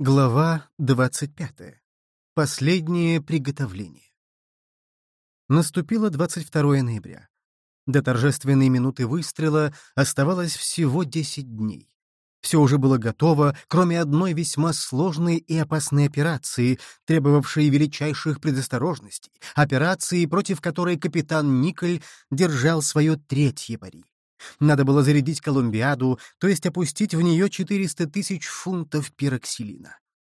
Глава 25. Последнее приготовление. Наступило 22 ноября. До торжественной минуты выстрела оставалось всего 10 дней. Все уже было готово, кроме одной весьма сложной и опасной операции, требовавшей величайших предосторожностей, операции, против которой капитан Николь держал свое третье пари. Надо было зарядить Колумбиаду, то есть опустить в нее 400 тысяч фунтов пироксилина.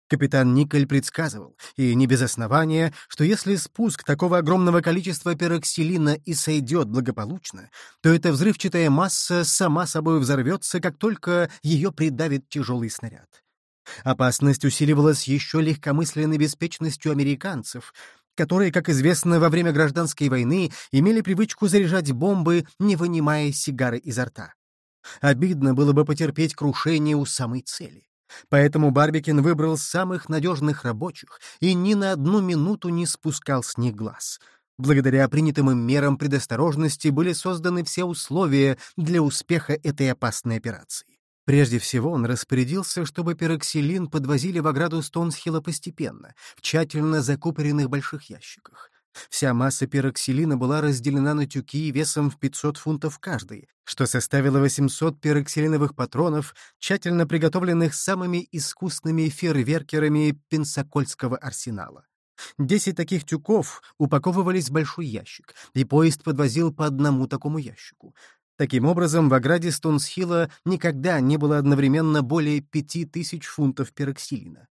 Капитан Николь предсказывал, и не без основания, что если спуск такого огромного количества пероксилина и сойдет благополучно, то эта взрывчатая масса сама собой взорвется, как только ее придавит тяжелый снаряд. Опасность усиливалась еще легкомысленной беспечностью американцев, которые, как известно, во время гражданской войны имели привычку заряжать бомбы, не вынимая сигары изо рта. Обидно было бы потерпеть крушение у самой цели. Поэтому Барбикин выбрал самых надежных рабочих и ни на одну минуту не спускал с них глаз. Благодаря принятым им мерам предосторожности были созданы все условия для успеха этой опасной операции. Прежде всего он распорядился, чтобы пероксилин подвозили в ограду Стонсхилла постепенно, в тщательно закупоренных больших ящиках. Вся масса пероксилина была разделена на тюки весом в 500 фунтов каждый, что составило 800 пероксилиновых патронов, тщательно приготовленных самыми искусными фейерверкерами Пенсакольского арсенала. Десять таких тюков упаковывались в большой ящик, и поезд подвозил по одному такому ящику. Таким образом, в ограде Стонсхилла никогда не было одновременно более пяти тысяч фунтов пероксилина.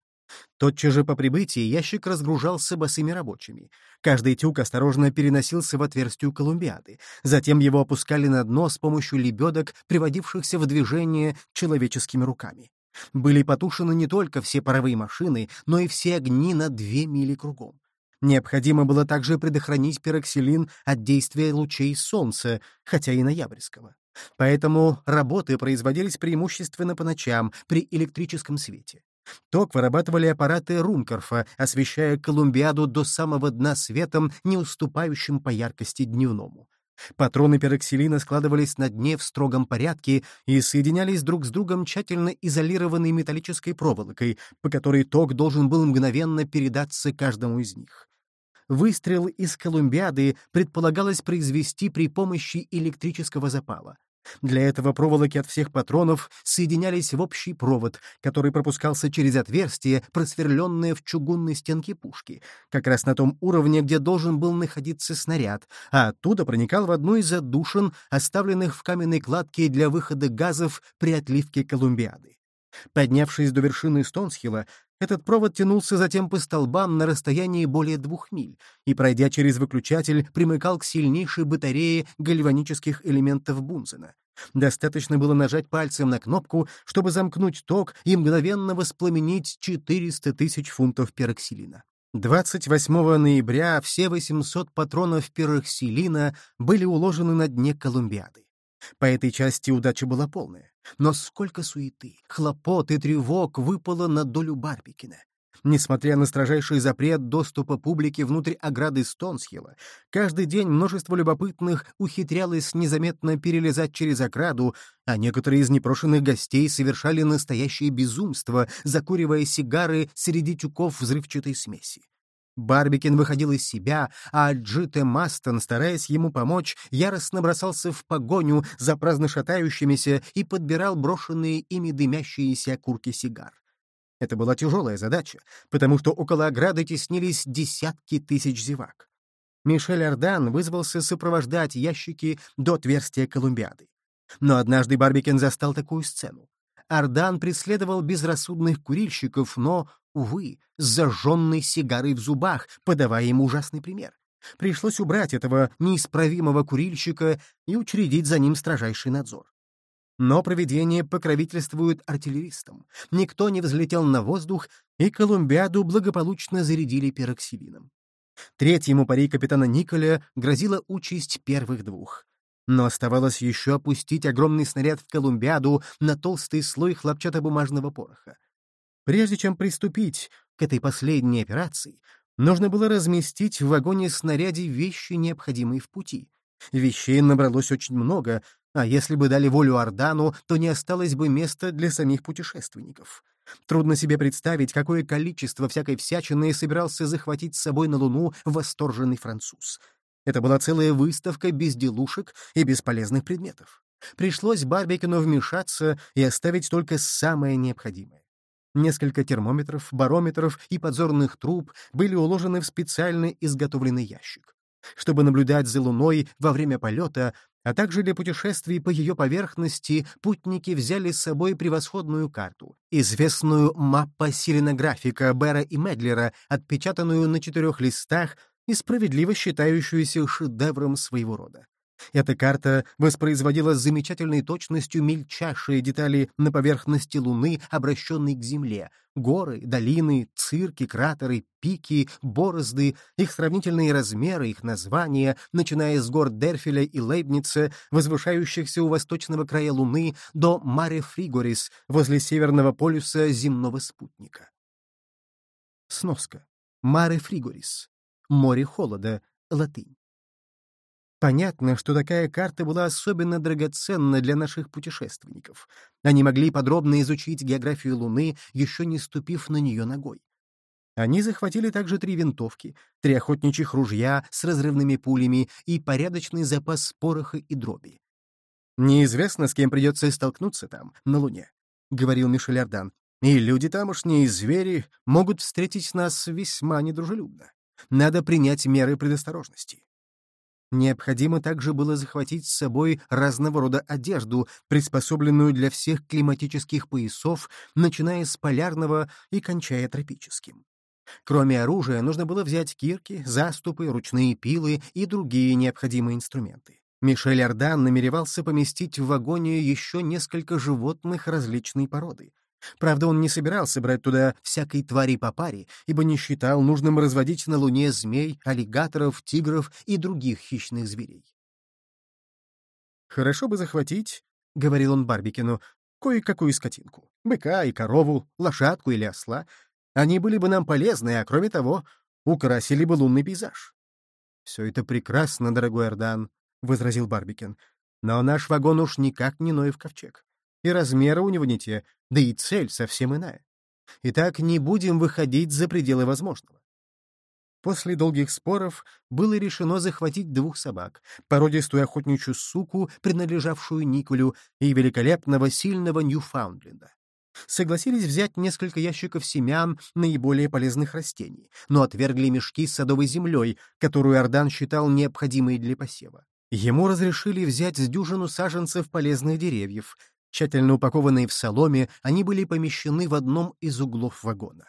Тотчас же по прибытии ящик разгружался босыми рабочими. Каждый тюк осторожно переносился в отверстие Колумбиады. Затем его опускали на дно с помощью лебедок, приводившихся в движение человеческими руками. Были потушены не только все паровые машины, но и все огни на две мили кругом. Необходимо было также предохранить пероксилин от действия лучей солнца, хотя и ноябрьского. Поэтому работы производились преимущественно по ночам при электрическом свете. Ток вырабатывали аппараты Рункорфа, освещая Колумбиаду до самого дна светом, не уступающим по яркости дневному. Патроны пероксилина складывались на дне в строгом порядке и соединялись друг с другом тщательно изолированной металлической проволокой, по которой ток должен был мгновенно передаться каждому из них. Выстрел из Колумбиады предполагалось произвести при помощи электрического запала. Для этого проволоки от всех патронов соединялись в общий провод, который пропускался через отверстие, просверленное в чугунной стенке пушки, как раз на том уровне, где должен был находиться снаряд, а оттуда проникал в одну из отдушин, оставленных в каменной кладке для выхода газов при отливке Колумбиады. Поднявшись до вершины Стонсхилла, этот провод тянулся затем по столбам на расстоянии более двух миль и, пройдя через выключатель, примыкал к сильнейшей батарее гальванических элементов Бунзена. Достаточно было нажать пальцем на кнопку, чтобы замкнуть ток и мгновенно воспламенить 400 тысяч фунтов пероксилина. 28 ноября все 800 патронов пероксилина были уложены на дне Колумбиады. По этой части удача была полная. Но сколько суеты, хлопот и тревог выпало на долю Барбикина. Несмотря на строжайший запрет доступа публики внутрь ограды Стонсхилла, каждый день множество любопытных ухитрялось незаметно перелезать через ограду, а некоторые из непрошенных гостей совершали настоящее безумство, закуривая сигары среди тюков взрывчатой смеси. Барбикин выходил из себя, а Джите Мастон, стараясь ему помочь, яростно бросался в погоню за праздно шатающимися и подбирал брошенные ими дымящиеся окурки сигар. Это была тяжелая задача, потому что около ограды теснились десятки тысяч зевак. Мишель Ардан вызвался сопровождать ящики до отверстия Колумбиады. Но однажды Барбикин застал такую сцену. Ардан преследовал безрассудных курильщиков, но, увы, с зажженной сигарой в зубах, подавая ему ужасный пример. Пришлось убрать этого неисправимого курильщика и учредить за ним строжайший надзор. Но проведение покровительствует артиллеристам. Никто не взлетел на воздух, и Колумбиаду благополучно зарядили пероксилином. Третьему пари капитана Николя грозила участь первых двух. Но оставалось еще опустить огромный снаряд в Колумбиаду на толстый слой хлопчатобумажного пороха. Прежде чем приступить к этой последней операции, нужно было разместить в вагоне-снаряде вещи, необходимые в пути. Вещей набралось очень много, а если бы дали волю Ордану, то не осталось бы места для самих путешественников. Трудно себе представить, какое количество всякой всячины собирался захватить с собой на Луну восторженный француз. Это была целая выставка безделушек и бесполезных предметов. Пришлось Барбикину вмешаться и оставить только самое необходимое. Несколько термометров, барометров и подзорных труб были уложены в специально изготовленный ящик. Чтобы наблюдать за Луной во время полета, а также для путешествий по ее поверхности, путники взяли с собой превосходную карту, известную маппа силенографика Бера и Медлера, отпечатанную на четырех листах и справедливо считающуюся шедевром своего рода. Эта карта воспроизводила с замечательной точностью мельчайшие детали на поверхности Луны, обращенной к Земле. Горы, долины, цирки, кратеры, пики, борозды, их сравнительные размеры, их названия, начиная с гор Дерфеля и Лейбница, возвышающихся у восточного края Луны, до Маре Фригорис, возле северного полюса земного спутника. Сноска. Маре Фригорис. Море холода. Латынь. Понятно, что такая карта была особенно драгоценна для наших путешественников. Они могли подробно изучить географию Луны, еще не ступив на нее ногой. Они захватили также три винтовки, три охотничьих ружья с разрывными пулями и порядочный запас пороха и дроби. «Неизвестно, с кем придется столкнуться там, на Луне», — говорил Мишель Ардан. «И люди тамошние, и звери могут встретить нас весьма недружелюбно. Надо принять меры предосторожности». Необходимо также было захватить с собой разного рода одежду, приспособленную для всех климатических поясов, начиная с полярного и кончая тропическим. Кроме оружия, нужно было взять кирки, заступы, ручные пилы и другие необходимые инструменты. Мишель Ардан намеревался поместить в вагоне еще несколько животных различной породы. Правда, он не собирался брать туда всякой твари по паре, ибо не считал нужным разводить на Луне змей, аллигаторов, тигров и других хищных зверей. «Хорошо бы захватить», — говорил он Барбикину, — «кое-какую скотинку. Быка и корову, лошадку или осла. Они были бы нам полезны, а кроме того, украсили бы лунный пейзаж». «Все это прекрасно, дорогой Эрдан», — возразил Барбикин. «Но наш вагон уж никак не Ноев ковчег и размеры у него не те, да и цель совсем иная. Итак, не будем выходить за пределы возможного. После долгих споров было решено захватить двух собак, породистую охотничью суку, принадлежавшую Николю, и великолепного сильного Ньюфаундленда. Согласились взять несколько ящиков семян наиболее полезных растений, но отвергли мешки с садовой землей, которую Ордан считал необходимой для посева. Ему разрешили взять с дюжину саженцев полезных деревьев, Тщательно упакованные в соломе, они были помещены в одном из углов вагона.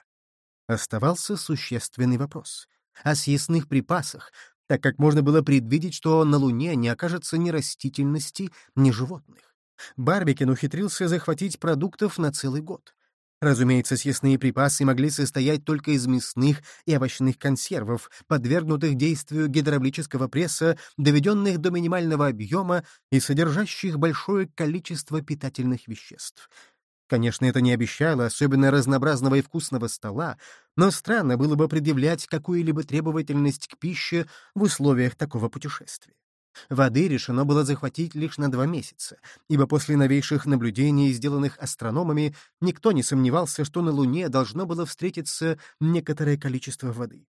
Оставался существенный вопрос — о съестных припасах, так как можно было предвидеть, что на Луне не окажется ни растительности, ни животных. Барбикин ухитрился захватить продуктов на целый год. Разумеется, съестные припасы могли состоять только из мясных и овощных консервов, подвергнутых действию гидравлического пресса, доведенных до минимального объема и содержащих большое количество питательных веществ. Конечно, это не обещало особенно разнообразного и вкусного стола, но странно было бы предъявлять какую-либо требовательность к пище в условиях такого путешествия. Воды решено было захватить лишь на два месяца, ибо после новейших наблюдений, сделанных астрономами, никто не сомневался, что на Луне должно было встретиться некоторое количество воды.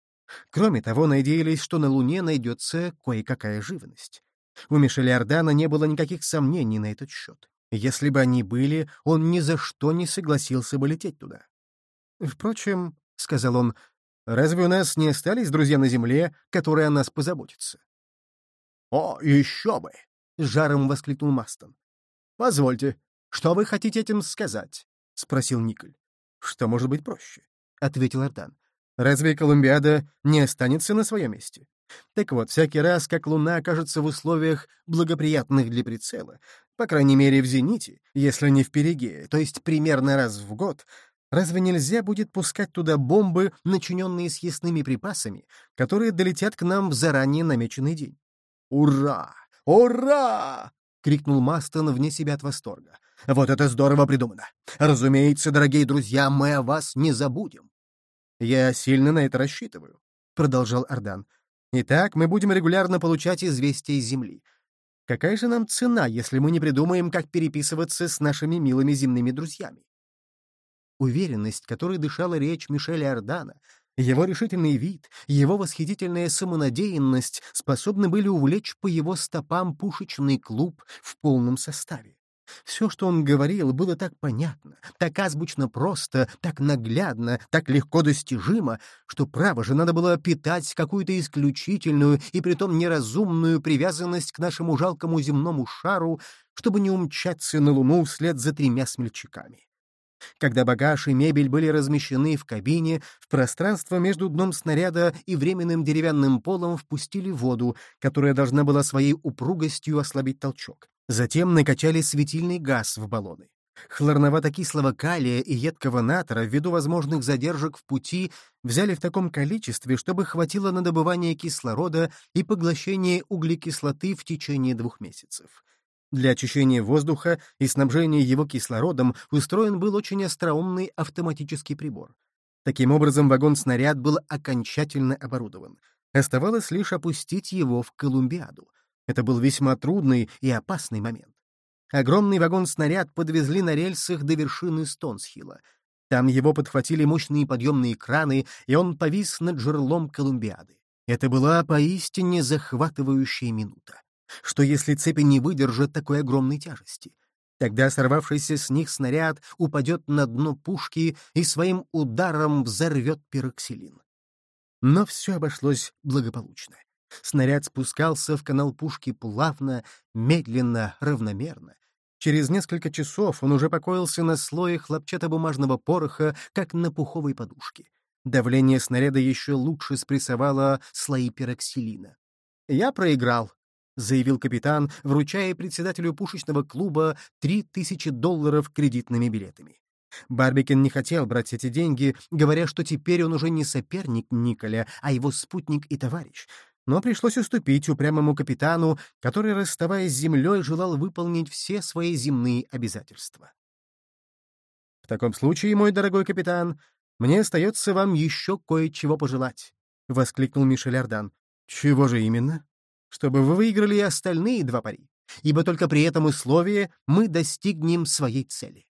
Кроме того, надеялись, что на Луне найдется кое-какая живность. У Мишеля Ордана не было никаких сомнений на этот счет. Если бы они были, он ни за что не согласился бы лететь туда. «Впрочем», — сказал он, — «разве у нас не остались друзья на Земле, которые о нас позаботятся? «О, еще бы!» — с жаром воскликнул Мастон. «Позвольте, что вы хотите этим сказать?» — спросил Николь. «Что может быть проще?» — ответил Ардан. «Разве Колумбиада не останется на своем месте? Так вот, всякий раз, как Луна окажется в условиях, благоприятных для прицела, по крайней мере в зените, если не в перигее, то есть примерно раз в год, разве нельзя будет пускать туда бомбы, начиненные съестными припасами, которые долетят к нам в заранее намеченный день? «Ура! Ура!» — крикнул Мастон вне себя от восторга. «Вот это здорово придумано! Разумеется, дорогие друзья, мы о вас не забудем!» «Я сильно на это рассчитываю», — продолжал Ардан. «Итак, мы будем регулярно получать известия из Земли. Какая же нам цена, если мы не придумаем, как переписываться с нашими милыми земными друзьями?» уверенность, которой дышала речь Мишеля Ордана, его решительный вид, его восхитительная самонадеянность способны были увлечь по его стопам пушечный клуб в полном составе. Все, что он говорил, было так понятно, так азбучно просто, так наглядно, так легко достижимо, что, право же, надо было питать какую-то исключительную и притом неразумную привязанность к нашему жалкому земному шару, чтобы не умчаться на Луну вслед за тремя смельчаками. Когда багаж и мебель были размещены в кабине, в пространство между дном снаряда и временным деревянным полом впустили воду, которая должна была своей упругостью ослабить толчок. Затем накачали светильный газ в баллоны. Хлорновато-кислого калия и едкого натра ввиду возможных задержек в пути взяли в таком количестве, чтобы хватило на добывание кислорода и поглощение углекислоты в течение двух месяцев. Для очищения воздуха и снабжения его кислородом устроен был очень остроумный автоматический прибор. Таким образом, вагон-снаряд был окончательно оборудован. Оставалось лишь опустить его в Колумбиаду. Это был весьма трудный и опасный момент. Огромный вагон-снаряд подвезли на рельсах до вершины Стонсхилла. Там его подхватили мощные подъемные краны, и он повис над жерлом Колумбиады. Это была поистине захватывающая минута что если цепи не выдержат такой огромной тяжести? Тогда сорвавшийся с них снаряд упадет на дно пушки и своим ударом взорвет пироксилин. Но все обошлось благополучно. Снаряд спускался в канал пушки плавно, медленно, равномерно. Через несколько часов он уже покоился на слое хлопчатобумажного пороха, как на пуховой подушке. Давление снаряда еще лучше спрессовало слои пироксилина. Я проиграл, — заявил капитан, вручая председателю пушечного клуба три тысячи долларов кредитными билетами. Барбикин не хотел брать эти деньги, говоря, что теперь он уже не соперник Николя, а его спутник и товарищ. Но пришлось уступить упрямому капитану, который, расставаясь с землей, желал выполнить все свои земные обязательства. «В таком случае, мой дорогой капитан, мне остается вам еще кое-чего пожелать», — воскликнул Мишель Ардан. «Чего же именно?» Чтобы вы выиграли и остальные два пари, ибо только при этом условии мы достигнем своей цели.